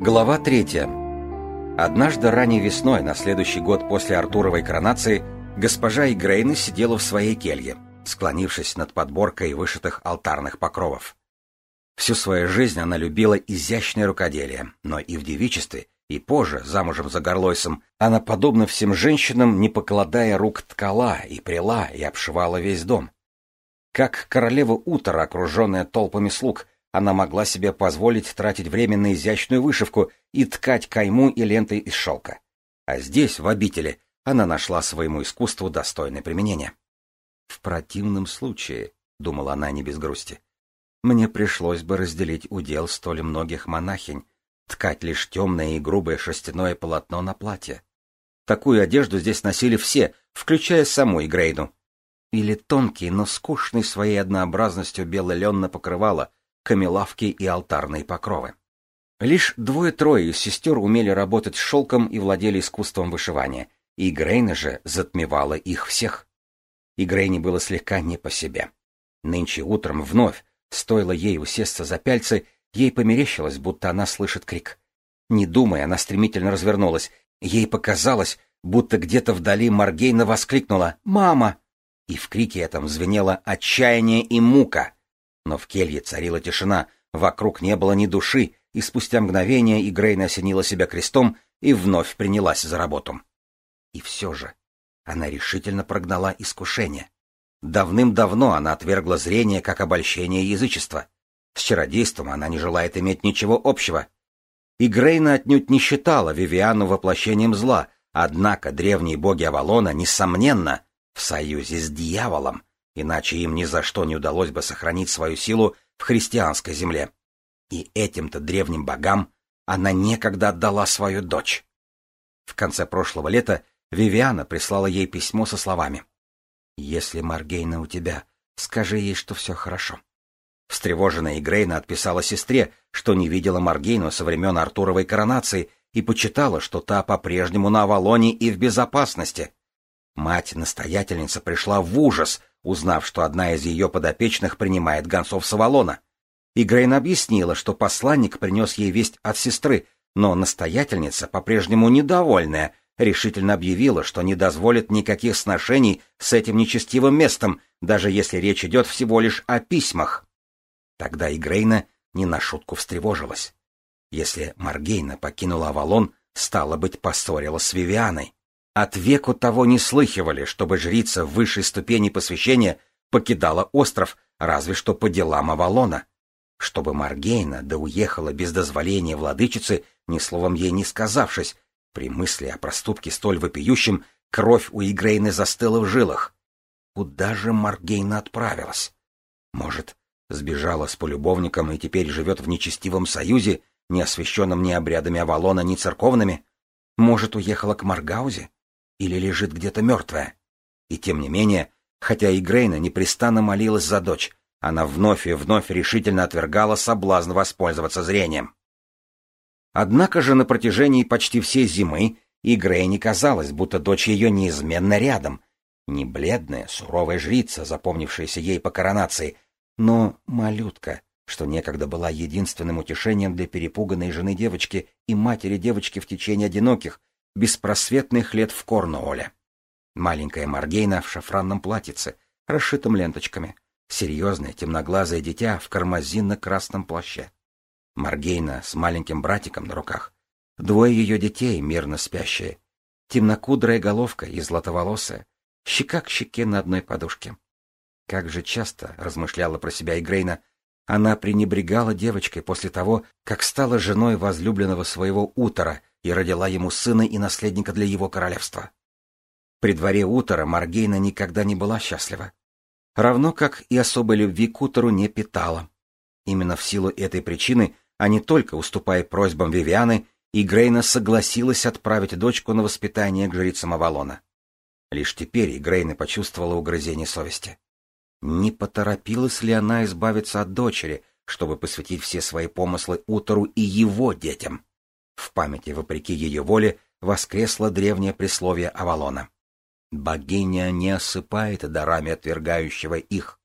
Глава третья. Однажды ранней весной, на следующий год после Артуровой коронации, госпожа Игрейна сидела в своей келье, склонившись над подборкой вышитых алтарных покровов. Всю свою жизнь она любила изящное рукоделие, но и в девичестве, и позже, замужем за Горлойсом, она, подобно всем женщинам, не покладая рук ткала и прила и обшивала весь дом. Как королева Утора, окруженная толпами слуг, она могла себе позволить тратить время на изящную вышивку и ткать кайму и ленты из шелка. А здесь, в обители, она нашла своему искусству достойное применение. В противном случае, — думала она не без грусти, — мне пришлось бы разделить удел столь многих монахинь, ткать лишь темное и грубое шерстяное полотно на платье. Такую одежду здесь носили все, включая саму Игрейну. Или тонкий, но скучный своей однообразностью белый лен покрывало — камелавки и алтарные покровы. Лишь двое-трое из сестер умели работать с шелком и владели искусством вышивания, и Грейна же затмевала их всех. И Грейне было слегка не по себе. Нынче утром вновь, стоило ей усесться за пяльцы, ей померещилось, будто она слышит крик. Не думая, она стремительно развернулась. Ей показалось, будто где-то вдали Маргейна воскликнула «Мама!» И в крике этом звенело отчаяние и мука — но в келье царила тишина, вокруг не было ни души, и спустя мгновение Игрейна осенила себя крестом и вновь принялась за работу. И все же она решительно прогнала искушение. Давным-давно она отвергла зрение как обольщение язычества. С чародейством она не желает иметь ничего общего. И отнюдь не считала Вивиану воплощением зла, однако древние боги Авалона, несомненно, в союзе с дьяволом, иначе им ни за что не удалось бы сохранить свою силу в христианской земле. И этим-то древним богам она некогда отдала свою дочь. В конце прошлого лета Вивиана прислала ей письмо со словами «Если Маргейна у тебя, скажи ей, что все хорошо». Встревоженная Игрейна отписала сестре, что не видела Маргейну со времен Артуровой коронации и почитала, что та по-прежнему на Авалоне и в безопасности. Мать-настоятельница пришла в ужас, узнав, что одна из ее подопечных принимает гонцов с Авалона. И Грейн объяснила, что посланник принес ей весть от сестры, но настоятельница, по-прежнему недовольная, решительно объявила, что не дозволит никаких сношений с этим нечестивым местом, даже если речь идет всего лишь о письмах. Тогда Игрейна не на шутку встревожилась. Если Маргейна покинула Авалон, стало быть, поссорила с Вивианой. От веку того не слыхивали, чтобы жрица высшей ступени посвящения покидала остров, разве что по делам Авалона. Чтобы Маргейна да уехала без дозволения владычицы, ни словом ей не сказавшись, при мысли о проступке столь вопиющем, кровь у Игрейны застыла в жилах. Куда же Маргейна отправилась? Может, сбежала с полюбовником и теперь живет в нечестивом союзе, не освященном ни обрядами Авалона, ни церковными? Может, уехала к Маргаузе? Или лежит где-то мертвая. И тем не менее, хотя и Грейна непрестанно молилась за дочь, она вновь и вновь решительно отвергала соблазн воспользоваться зрением. Однако же на протяжении почти всей зимы и Грейне казалось, будто дочь ее неизменно рядом. Не бледная, суровая жрица, запомнившаяся ей по коронации, но малютка, что некогда была единственным утешением для перепуганной жены девочки и матери девочки в течение одиноких, беспросветных лет в Корнуолле. Маленькая Маргейна в шафранном платьице, расшитом ленточками. Серьезное темноглазое дитя в кармазинно-красном плаще. Маргейна с маленьким братиком на руках. Двое ее детей, мирно спящие. Темнокудрая головка и златоволосая. Щека к щеке на одной подушке. Как же часто, размышляла про себя Игрейна, она пренебрегала девочкой после того, как стала женой возлюбленного своего утора и родила ему сына и наследника для его королевства. При дворе Утора Маргейна никогда не была счастлива. Равно как и особой любви к Утору не питала. Именно в силу этой причины, а не только уступая просьбам Вивианы, и Грейна согласилась отправить дочку на воспитание к жрицам Авалона. Лишь теперь Грейна почувствовала угрызение совести. Не поторопилась ли она избавиться от дочери, чтобы посвятить все свои помыслы Утору и его детям? В памяти, вопреки ее воле, воскресло древнее присловие Авалона. «Богиня не осыпает дарами отвергающего их».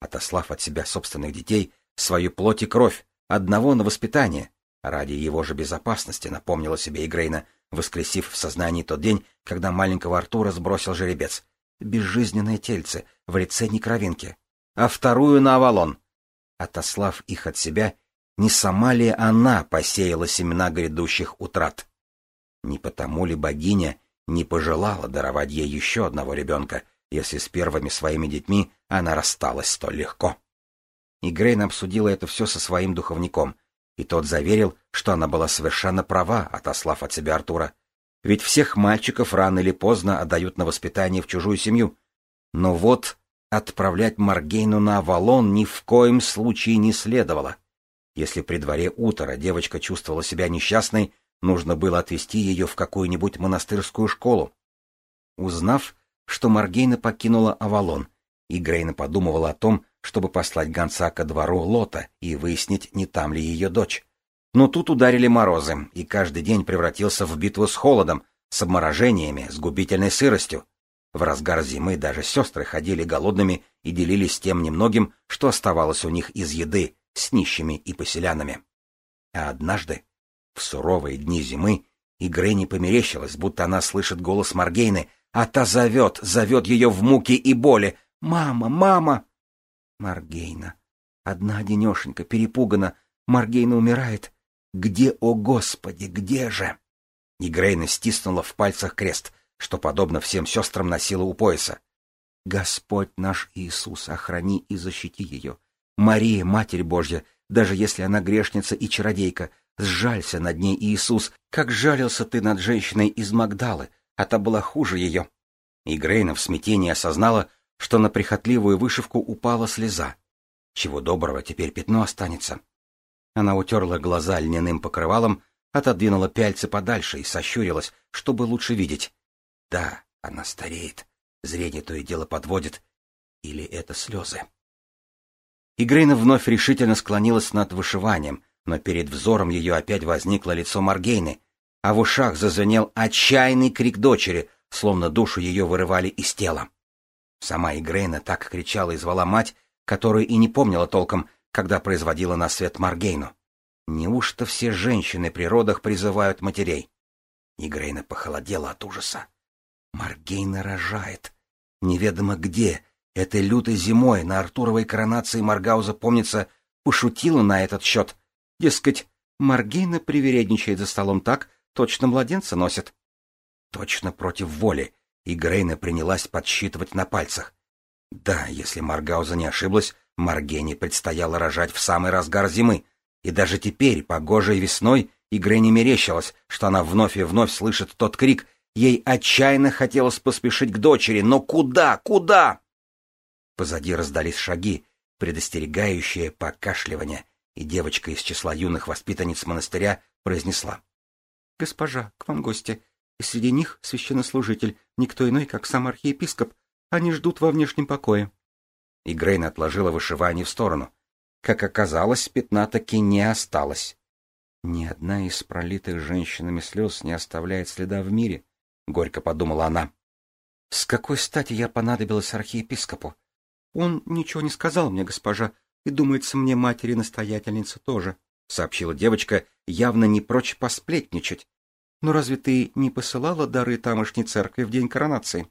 Отослав от себя собственных детей, свою плоть и кровь, одного на воспитание, Ради его же безопасности, напомнила себе Игрейна, воскресив в сознании тот день, когда маленького Артура сбросил жеребец. Безжизненное тельце в лице некровинки. А вторую на Авалон. Отослав их от себя, не сама ли она посеяла семена грядущих утрат? Не потому ли богиня не пожелала даровать ей еще одного ребенка, если с первыми своими детьми она рассталась столь легко? И Грейн обсудила это все со своим духовником, и тот заверил, что она была совершенно права, отослав от себя Артура. Ведь всех мальчиков рано или поздно отдают на воспитание в чужую семью. Но вот отправлять Маргейну на Авалон ни в коем случае не следовало. Если при дворе утра девочка чувствовала себя несчастной, нужно было отвезти ее в какую-нибудь монастырскую школу. Узнав, что Маргейна покинула Авалон, и Грейна подумывала о том, чтобы послать гонца ко двору Лота и выяснить, не там ли ее дочь. Но тут ударили морозы, и каждый день превратился в битву с холодом, с обморожениями, с губительной сыростью. В разгар зимы даже сестры ходили голодными и делились тем немногим, что оставалось у них из еды, с нищими и поселянами. А однажды, в суровые дни зимы, Игре не померещилась, будто она слышит голос Маргейны, а та зовет, зовет ее в муке и боли. «Мама! Мама!» Маргейна. Одна денешенька, перепугана. Маргейна умирает. Где, о Господи, где же? И Грейна стиснула в пальцах крест, что, подобно всем сестрам, носила у пояса. Господь наш Иисус, охрани и защити ее. Мария, Матерь Божья, даже если она грешница и чародейка, сжалься над ней, Иисус, как жалился ты над женщиной из Магдалы, а та была хуже ее. И Грейна в смятении осознала, что на прихотливую вышивку упала слеза. Чего доброго, теперь пятно останется. Она утерла глаза льняным покрывалом, отодвинула пяльцы подальше и сощурилась, чтобы лучше видеть. Да, она стареет, зрение то и дело подводит. Или это слезы? Игрейна вновь решительно склонилась над вышиванием, но перед взором ее опять возникло лицо Маргейны, а в ушах зазвенел отчаянный крик дочери, словно душу ее вырывали из тела. Сама Игрейна так кричала и звала мать, которую и не помнила толком, когда производила на свет Маргейну. Неужто все женщины при родах призывают матерей? Игрейна похолодела от ужаса. Маргейна рожает. Неведомо где, этой лютой зимой на Артуровой коронации Маргауза, помнится, пошутила на этот счет. Дескать, Маргейна привередничает за столом так, точно младенца носит. Точно против воли, и Грейна принялась подсчитывать на пальцах. Да, если Маргауза не ошиблась, Маргене предстояло рожать в самый разгар зимы, и даже теперь, погожей весной, Игрене мерещилось, что она вновь и вновь слышит тот крик, ей отчаянно хотелось поспешить к дочери, но куда, куда? Позади раздались шаги, предостерегающие покашливание, и девочка из числа юных воспитанниц монастыря произнесла. — Госпожа, к вам гости и среди них священнослужитель, никто иной, как сам архиепископ. Они ждут во внешнем покое. И Грейн отложила вышивание в сторону. Как оказалось, пятна таки не осталось. Ни одна из пролитых женщинами слез не оставляет следа в мире, — горько подумала она. С какой стати я понадобилась архиепископу? Он ничего не сказал мне, госпожа, и, думается, мне матери-настоятельница тоже, — сообщила девочка, явно не прочь посплетничать. Но разве ты не посылала дары тамошней церкви в день коронации?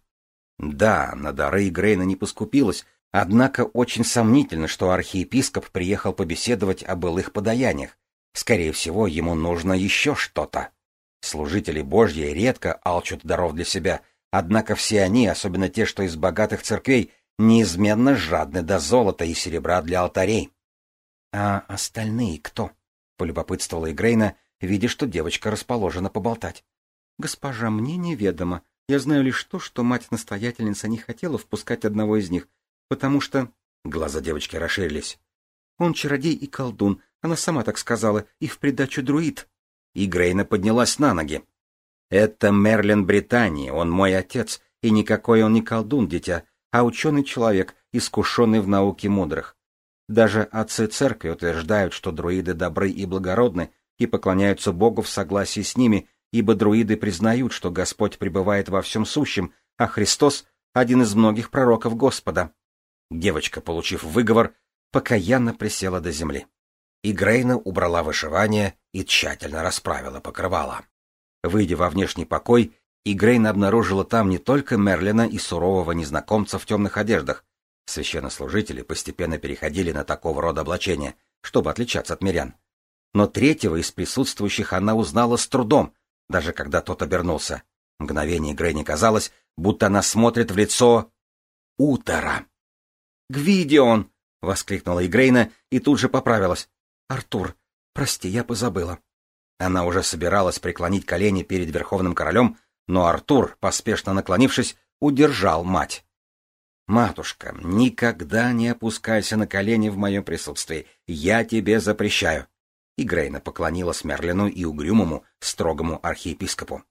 Да, на дары Грейна не поскупилась, однако очень сомнительно, что архиепископ приехал побеседовать о былых подаяниях. Скорее всего, ему нужно еще что-то. Служители Божьи редко алчут даров для себя, однако все они, особенно те, что из богатых церквей, неизменно жадны до золота и серебра для алтарей. — А остальные кто? — полюбопытствовала Игрейна, видя, что девочка расположена поболтать. «Госпожа, мне неведомо. Я знаю лишь то, что мать-настоятельница не хотела впускать одного из них, потому что...» Глаза девочки расширились. «Он чародей и колдун, она сама так сказала, и в придачу друид». И Грейна поднялась на ноги. «Это Мерлин Британии, он мой отец, и никакой он не колдун, дитя, а ученый человек, искушенный в науке мудрых. Даже отцы церкви утверждают, что друиды добры и благородны, и поклоняются Богу в согласии с ними, ибо друиды признают, что Господь пребывает во всем сущем, а Христос — один из многих пророков Господа. Девочка, получив выговор, покаянно присела до земли. и Грейна убрала вышивание и тщательно расправила покрывало. Выйдя во внешний покой, Игрейна обнаружила там не только Мерлина и сурового незнакомца в темных одеждах. Священнослужители постепенно переходили на такого рода облачения, чтобы отличаться от мирян. Но третьего из присутствующих она узнала с трудом, даже когда тот обернулся. Мгновение Грейне казалось, будто она смотрит в лицо Утора. «Гвидион!» — воскликнула Игрейна и тут же поправилась. «Артур, прости, я позабыла». Она уже собиралась преклонить колени перед Верховным Королем, но Артур, поспешно наклонившись, удержал мать. «Матушка, никогда не опускайся на колени в моем присутствии. Я тебе запрещаю». И Грейна поклонилась Мерлину и угрюмому, строгому архиепископу.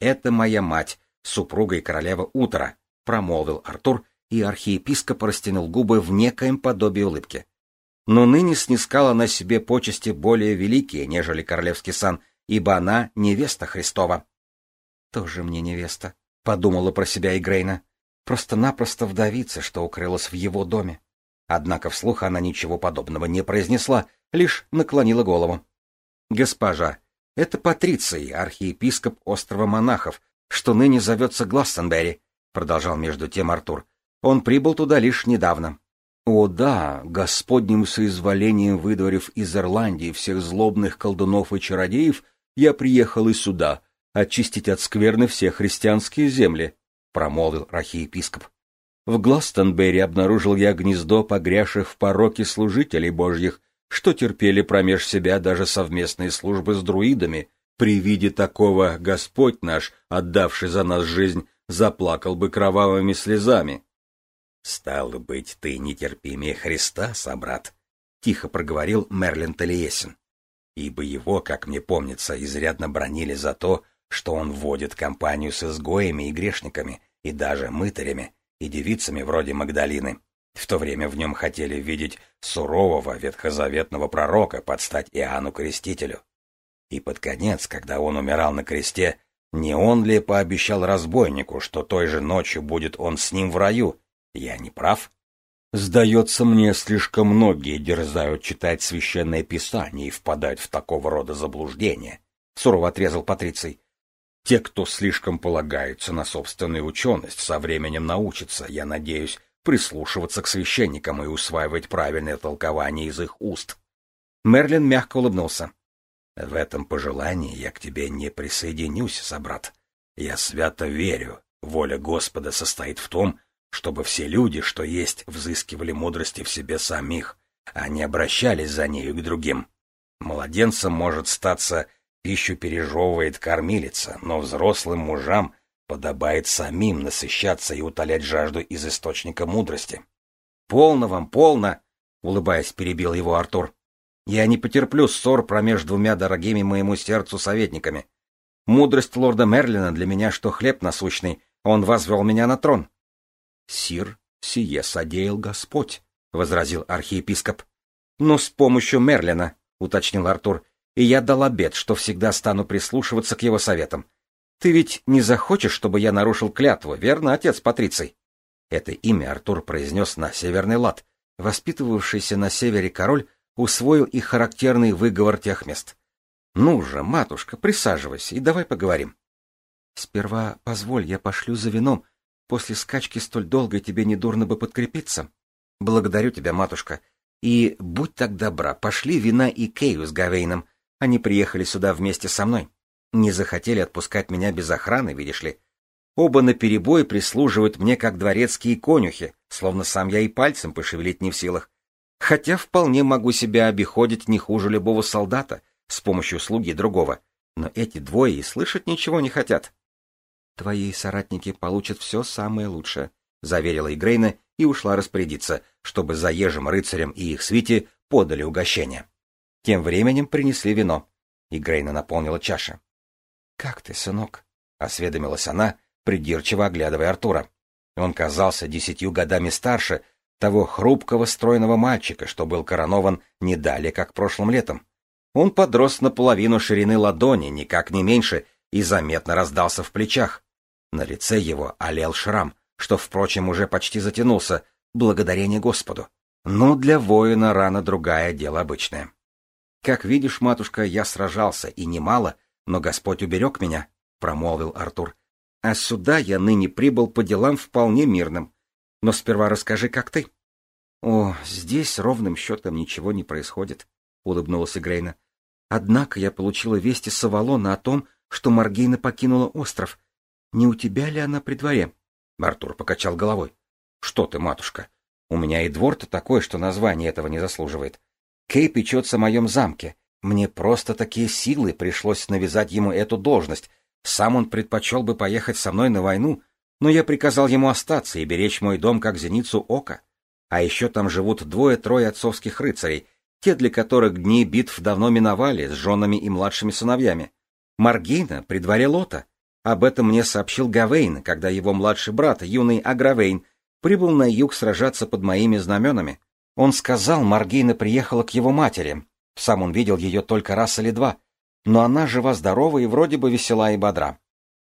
«Это моя мать, супруга и королева Утра», — промолвил Артур, и архиепископ растянул губы в некоем подобии улыбки. Но ныне снискала на себе почести более великие, нежели королевский сан, ибо она невеста Христова. «Тоже мне невеста», — подумала про себя Игрейна. «Просто-напросто вдовица, что укрылась в его доме». Однако вслух она ничего подобного не произнесла, лишь наклонила голову. «Госпожа, это Патриций, архиепископ острова монахов, что ныне зовется Гластенберри», — продолжал между тем Артур. «Он прибыл туда лишь недавно». «О да, господним соизволением выдворив из Ирландии всех злобных колдунов и чародеев, я приехал и сюда, очистить от скверны все христианские земли, — промолвил архиепископ. В Гластонберри обнаружил я гнездо погрязших в пороке служителей божьих, что терпели промеж себя даже совместные службы с друидами. При виде такого Господь наш, отдавший за нас жизнь, заплакал бы кровавыми слезами. — Стало быть, ты нетерпимее Христа, собрат, — тихо проговорил Мерлин Талиесин. Ибо его, как мне помнится, изрядно бронили за то, что он вводит компанию с изгоями и грешниками, и даже мытарями, и девицами вроде Магдалины. В то время в нем хотели видеть сурового ветхозаветного пророка под стать Иоанну Крестителю. И под конец, когда он умирал на кресте, не он ли пообещал разбойнику, что той же ночью будет он с ним в раю? Я не прав? Сдается мне, слишком многие дерзают читать священное писание и впадают в такого рода заблуждения. Сурово отрезал Патриций. Те, кто слишком полагается на собственную ученость, со временем научатся, я надеюсь, прислушиваться к священникам и усваивать правильное толкование из их уст. Мерлин мягко улыбнулся. В этом пожелании я к тебе не присоединюсь, собрат. Я свято верю, воля Господа состоит в том, чтобы все люди, что есть, взыскивали мудрости в себе самих, а не обращались за нею к другим. Младенцем может статься Пищу пережевывает кормилица, но взрослым мужам подобает самим насыщаться и утолять жажду из источника мудрости. — Полно вам, полно! — улыбаясь, перебил его Артур. — Я не потерплю ссор промеж двумя дорогими моему сердцу советниками. Мудрость лорда Мерлина для меня что хлеб насущный, он возвел меня на трон. — Сир, сие содеял Господь, — возразил архиепископ. — Но с помощью Мерлина, — уточнил Артур, и я дал обет, что всегда стану прислушиваться к его советам. Ты ведь не захочешь, чтобы я нарушил клятву, верно, отец Патриций? Это имя Артур произнес на северный лад. Воспитывавшийся на севере король усвоил и характерный выговор тех мест. Ну же, матушка, присаживайся и давай поговорим. Сперва позволь, я пошлю за вином. После скачки столь долгой тебе недурно бы подкрепиться. Благодарю тебя, матушка. И будь так добра, пошли вина и Кейу с Гавейном. Они приехали сюда вместе со мной. Не захотели отпускать меня без охраны, видишь ли. Оба наперебой прислуживают мне как дворецкие конюхи, словно сам я и пальцем пошевелить не в силах. Хотя вполне могу себя обиходить не хуже любого солдата с помощью слуги другого. Но эти двое и слышать ничего не хотят. Твои соратники получат все самое лучшее, — заверила Игрейна и ушла распорядиться, чтобы заезжим рыцарям и их свите подали угощение. Тем временем принесли вино, и Грейна наполнила чаши. — Как ты, сынок? — осведомилась она, придирчиво оглядывая Артура. Он казался десятью годами старше того хрупкого стройного мальчика, что был коронован не далее, как прошлым летом. Он подрос наполовину ширины ладони, никак не меньше, и заметно раздался в плечах. На лице его олел шрам, что, впрочем, уже почти затянулся, благодарение Господу. Но для воина рана другая дело обычное. Как видишь, матушка, я сражался, и немало, но Господь уберег меня, — промолвил Артур. А сюда я ныне прибыл по делам вполне мирным. Но сперва расскажи, как ты. — О, здесь ровным счетом ничего не происходит, — улыбнулась Грейна. Однако я получила вести с Авалона о том, что Маргейна покинула остров. Не у тебя ли она при дворе? Артур покачал головой. — Что ты, матушка? У меня и двор-то такой, что название этого не заслуживает. Кей печется о моем замке. Мне просто такие силы пришлось навязать ему эту должность. Сам он предпочел бы поехать со мной на войну, но я приказал ему остаться и беречь мой дом как зеницу ока. А еще там живут двое-трое отцовских рыцарей, те, для которых дни битв давно миновали, с женами и младшими сыновьями. Маргейна при дворе Лота. Об этом мне сообщил Гавейн, когда его младший брат, юный Агравейн, прибыл на юг сражаться под моими знаменами. Он сказал, Маргейна приехала к его матери. Сам он видел ее только раз или два. Но она жива-здорова и вроде бы весела и бодра.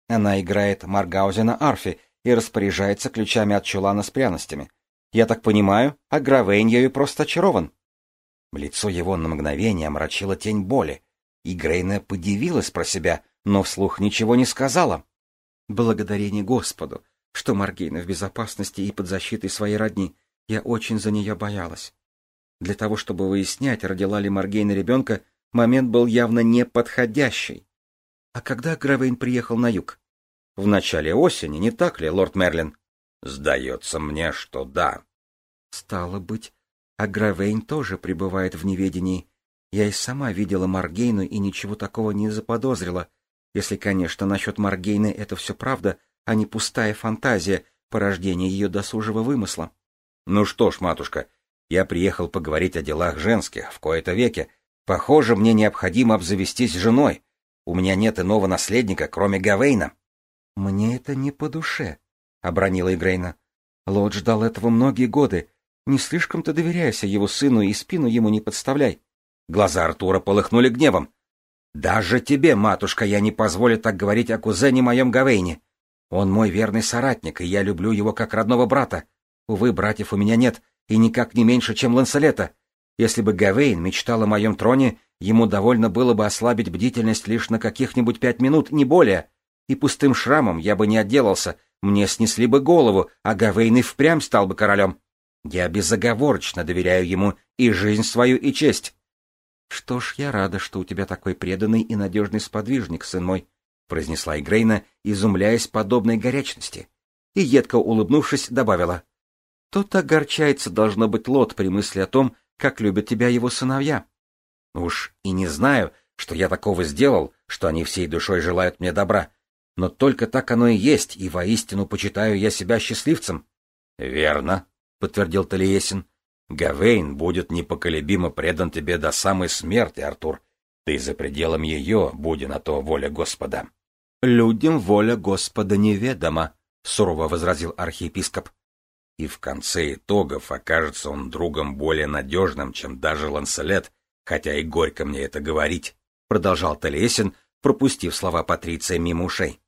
Она играет Маргаузена на арфе и распоряжается ключами от чулана с пряностями. Я так понимаю, а Гравейн ею просто очарован. Лицо его на мгновение омрачила тень боли, и Грейна подивилась про себя, но вслух ничего не сказала. Благодарение Господу, что Маргейна в безопасности и под защитой своей родни. Я очень за нее боялась. Для того, чтобы выяснять, родила ли Маргейна ребенка, момент был явно неподходящий. А когда Гравейн приехал на юг? В начале осени, не так ли, лорд Мерлин? Сдается мне, что да. Стало быть, а Гравейн тоже пребывает в неведении. Я и сама видела Маргейну и ничего такого не заподозрила. Если, конечно, насчет Маргейны это все правда, а не пустая фантазия, порождение ее досужего вымысла. Ну что ж, матушка, я приехал поговорить о делах женских в кои-то веке. Похоже, мне необходимо обзавестись женой. У меня нет иного наследника, кроме Гавейна. — Мне это не по душе, — обронила Игрейна. Лот ждал этого многие годы. Не слишком-то доверяйся его сыну и спину ему не подставляй. Глаза Артура полыхнули гневом. — Даже тебе, матушка, я не позволю так говорить о кузене моем Гавейне. Он мой верный соратник, и я люблю его как родного брата. Увы, братьев у меня нет, и никак не меньше, чем Ланселета. Если бы Гавейн мечтал о моем троне, ему довольно было бы ослабить бдительность лишь на каких-нибудь пять минут, не более. И пустым шрамом я бы не отделался, мне снесли бы голову, а Гавейн и впрямь стал бы королем. Я безоговорочно доверяю ему и жизнь свою, и честь. — Что ж, я рада, что у тебя такой преданный и надежный сподвижник, сын мой, — произнесла Игрейна, изумляясь подобной горячности. И, едко улыбнувшись, добавила. — Тот огорчается, должно быть, Лот при мысли о том, как любят тебя его сыновья. Уж и не знаю, что я такого сделал, что они всей душой желают мне добра. Но только так оно и есть, и воистину почитаю я себя счастливцем. — Верно, — подтвердил Талиесин. — Гавейн будет непоколебимо предан тебе до самой смерти, Артур. Ты за пределом ее, буди на то воля Господа. — Людям воля Господа неведома, — сурово возразил архиепископ. И в конце итогов окажется он другом более надежным, чем даже Ланселет, хотя и горько мне это говорить, — продолжал Талиесин, пропустив слова Патриция мимо ушей.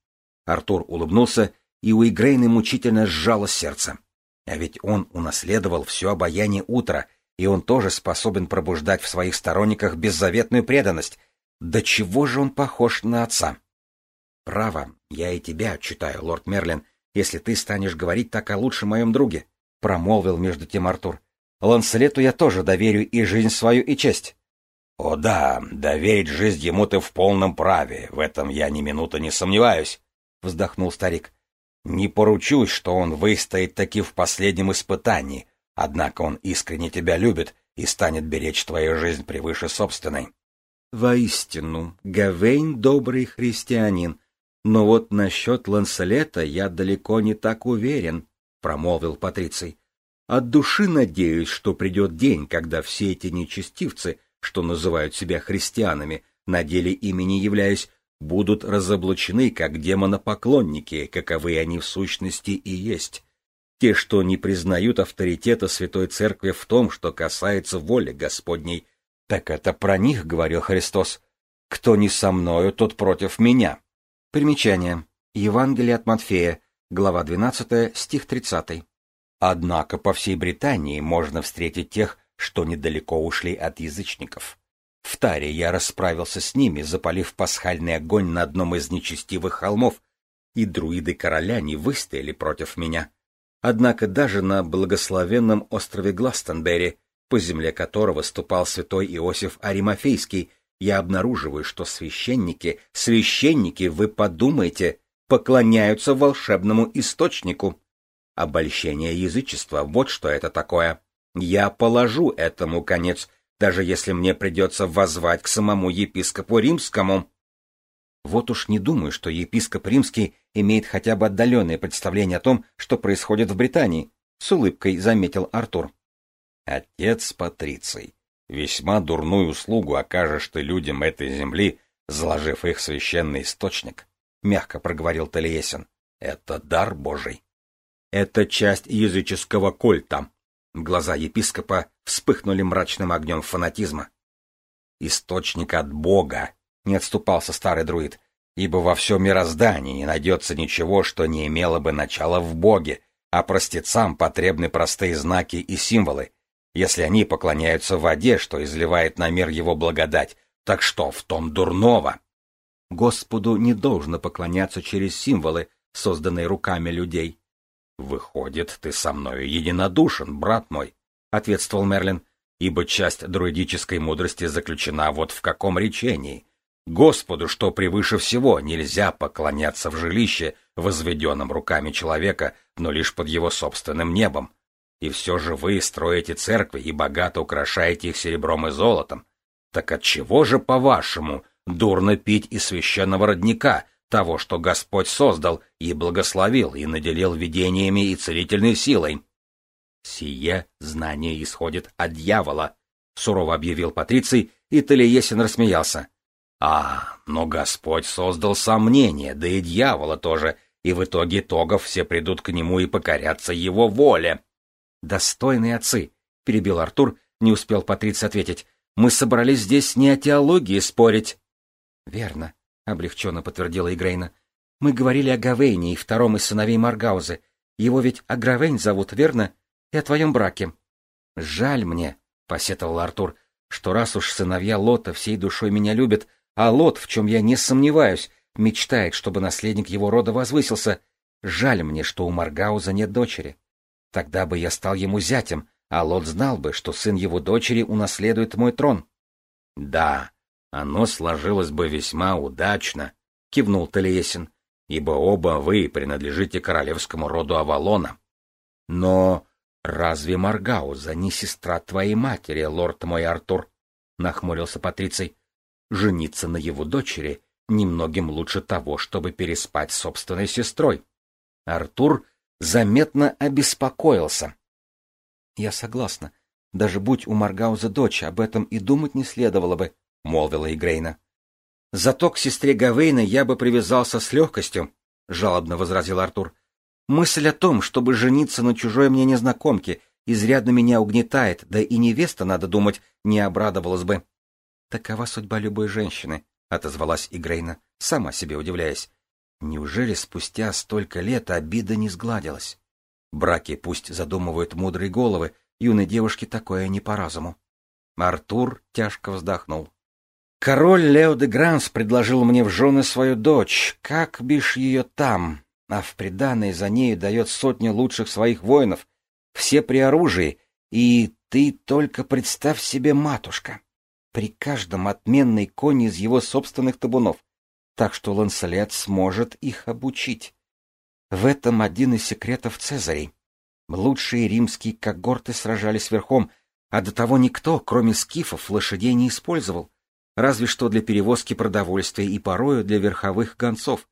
Артур улыбнулся, и у Игрейны мучительно сжало сердце. А ведь он унаследовал все обаяние утра, и он тоже способен пробуждать в своих сторонниках беззаветную преданность. Да чего же он похож на отца? Право, я и тебя читаю, лорд Мерлин, если ты станешь говорить так о лучшем моем друге, — промолвил между тем Артур. Ланселету я тоже доверю и жизнь свою, и честь. — О да, доверить жизнь ему ты в полном праве, в этом я ни минуты не сомневаюсь, — вздохнул старик. Не поручусь, что он выстоит таки в последнем испытании, однако он искренне тебя любит и станет беречь твою жизнь превыше собственной. Воистину, Гавейн добрый христианин, но вот насчет Ланселета я далеко не так уверен, промолвил Патриций. От души надеюсь, что придет день, когда все эти нечестивцы, что называют себя христианами, на деле ими не являясь, будут разоблачены как демонопоклонники, каковы они в сущности и есть. Те, что не признают авторитета Святой Церкви в том, что касается воли Господней. Так это про них, говорил Христос. Кто не со мною, тот против меня. Примечание. Евангелие от Матфея, глава 12, стих 30. Однако по всей Британии можно встретить тех, что недалеко ушли от язычников. В Таре я расправился с ними, запалив пасхальный огонь на одном из нечестивых холмов, и друиды короля не выстояли против меня. Однако даже на благословенном острове Гластонберри, по земле которого ступал святой Иосиф Аримофейский, я обнаруживаю, что священники, священники, вы подумайте, поклоняются волшебному источнику. Обольщение язычества, вот что это такое. Я положу этому конец, даже если мне придется воззвать к самому епископу римскому. Вот уж не думаю, что епископ римский имеет хотя бы отдаленное представление о том, что происходит в Британии, — с улыбкой заметил Артур. Отец Патриций, весьма дурную услугу окажешь ты людям этой земли, заложив их священный источник, — мягко проговорил Талиесин. Это дар Божий. Это часть языческого культа. Глаза епископа вспыхнули мрачным огнем фанатизма. Источник от Бога, не отступался старый друид, ибо во всем мироздании не найдется ничего, что не имело бы начала в Боге, а простецам потребны простые знаки и символы. Если они поклоняются воде, что изливает на мир его благодать, так что в том дурного? Господу не должно поклоняться через символы, созданные руками людей. — Выходит, ты со мною единодушен, брат мой, — ответствовал Мерлин, — ибо часть друидической мудрости заключена вот в каком речении. Господу, что превыше всего, нельзя поклоняться в жилище, возведенном руками человека, но лишь под его собственным небом. И все же вы строите церкви и богато украшаете их серебром и золотом. Так отчего же, по-вашему, дурно пить из священного родника, того, что Господь создал и благословил и наделил видениями и целительной силой? Сие знание исходит от дьявола, сурово объявил Патриций, и Талиесин рассмеялся. А, но Господь создал сомнения, да и дьявола тоже, и в итоге итогов все придут к нему и покорятся его воле. Достойные отцы, перебил Артур, не успел Патриций ответить. Мы собрались здесь не о теологии спорить. Верно, облегченно подтвердила Игрейна. Мы говорили о Гавейне и втором из сыновей Маргаузы. Его ведь Агравейн зовут, верно? И о твоем браке. Жаль мне, посетовал Артур, что раз уж сыновья Лота всей душой меня любят, а Лот, в чем я не сомневаюсь, мечтает, чтобы наследник его рода возвысился. Жаль мне, что у Маргауза нет дочери. Тогда бы я стал ему зятем, а Лот знал бы, что сын его дочери унаследует мой трон. — Да, оно сложилось бы весьма удачно, — кивнул Талиесин, — ибо оба вы принадлежите королевскому роду Авалона. Но разве Маргауза не сестра твоей матери, лорд мой Артур? — нахмурился Патриций. Жениться на его дочери немногим лучше того, чтобы переспать с собственной сестрой. Артур заметно обеспокоился. — Я согласна. Даже будь у Маргауза дочь, об этом и думать не следовало бы, — молвила Игрейна. — Зато к сестре Гавейна я бы привязался с легкостью, — жалобно возразил Артур. — Мысль о том, чтобы жениться на чужой мне незнакомке, изрядно меня угнетает, да и невеста, надо думать, не обрадовалась бы. Такова судьба любой женщины, — отозвалась Игрейна, сама себе удивляясь. Неужели спустя столько лет обида не сгладилась? Браки пусть задумывают мудрые головы, юной девушке такое не по разуму. Артур тяжко вздохнул. Король Лео де Гранс предложил мне в жены свою дочь, как бишь ее там, а в приданной за нею дает сотню лучших своих воинов, все при оружии, и ты только представь себе, матушка при каждом отменный конь из его собственных табунов, так что Ланселет сможет их обучить. В этом один из секретов Цезарей. Лучшие римские когорты сражались верхом, а до того никто, кроме скифов, лошадей не использовал, разве что для перевозки продовольствия и порою для верховых гонцов.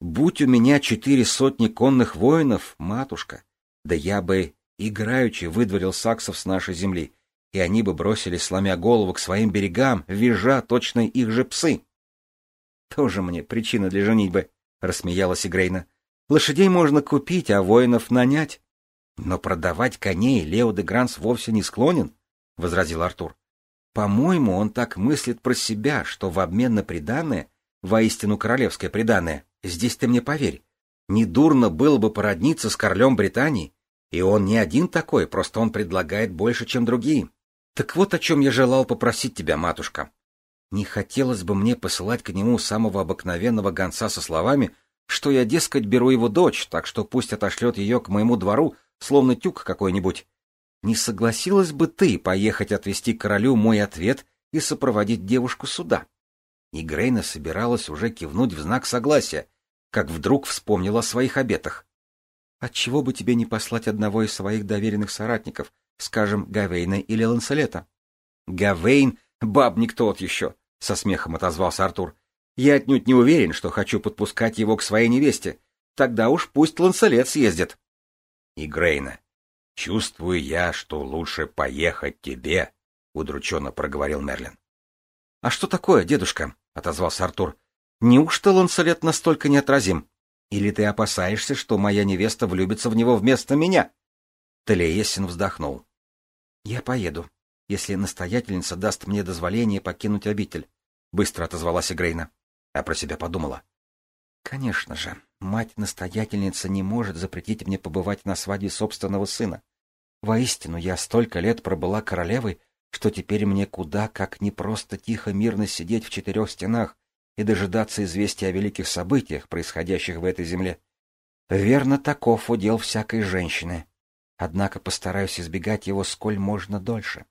Будь у меня четыре сотни конных воинов, матушка, да я бы играючи выдворил саксов с нашей земли, и они бы бросились, сломя голову к своим берегам, визжа точно их же псы. — Тоже мне причина для женитьбы, — рассмеялась Игрейна. — Лошадей можно купить, а воинов нанять. — Но продавать коней Лео де Гранс вовсе не склонен, — возразил Артур. — По-моему, он так мыслит про себя, что в обмен на приданное, воистину королевское приданное, здесь ты мне поверь, недурно было бы породниться с королем Британии, и он не один такой, просто он предлагает больше, чем другие. Так вот о чем я желал попросить тебя, матушка. Не хотелось бы мне посылать к нему самого обыкновенного гонца со словами, что я, дескать, беру его дочь, так что пусть отошлет ее к моему двору, словно тюк какой-нибудь. Не согласилась бы ты поехать отвезти королю мой ответ и сопроводить девушку сюда? И Грейна собиралась уже кивнуть в знак согласия, как вдруг вспомнила о своих обетах. Отчего бы тебе не послать одного из своих доверенных соратников, скажем, Гавейна или Ланселета? Гавейн — бабник тот еще, — со смехом отозвался Артур. Я отнюдь не уверен, что хочу подпускать его к своей невесте. Тогда уж пусть Ланселет съездит. И Грейна. Чувствую я, что лучше поехать тебе, — удрученно проговорил Мерлин. — А что такое, дедушка? — отозвался Артур. — Неужто Ланселет настолько неотразим? Или ты опасаешься, что моя невеста влюбится в него вместо меня? Талиесин вздохнул. — Я поеду, если настоятельница даст мне дозволение покинуть обитель, — быстро отозвалась Игрейна, а про себя подумала. — Конечно же, мать-настоятельница не может запретить мне побывать на свадьбе собственного сына. Воистину, я столько лет пробыла королевой, что теперь мне куда как не просто тихо мирно сидеть в четырех стенах, и дожидаться известия о великих событиях, происходящих в этой земле. Верно, таков удел всякой женщины. Однако постараюсь избегать его сколь можно дольше.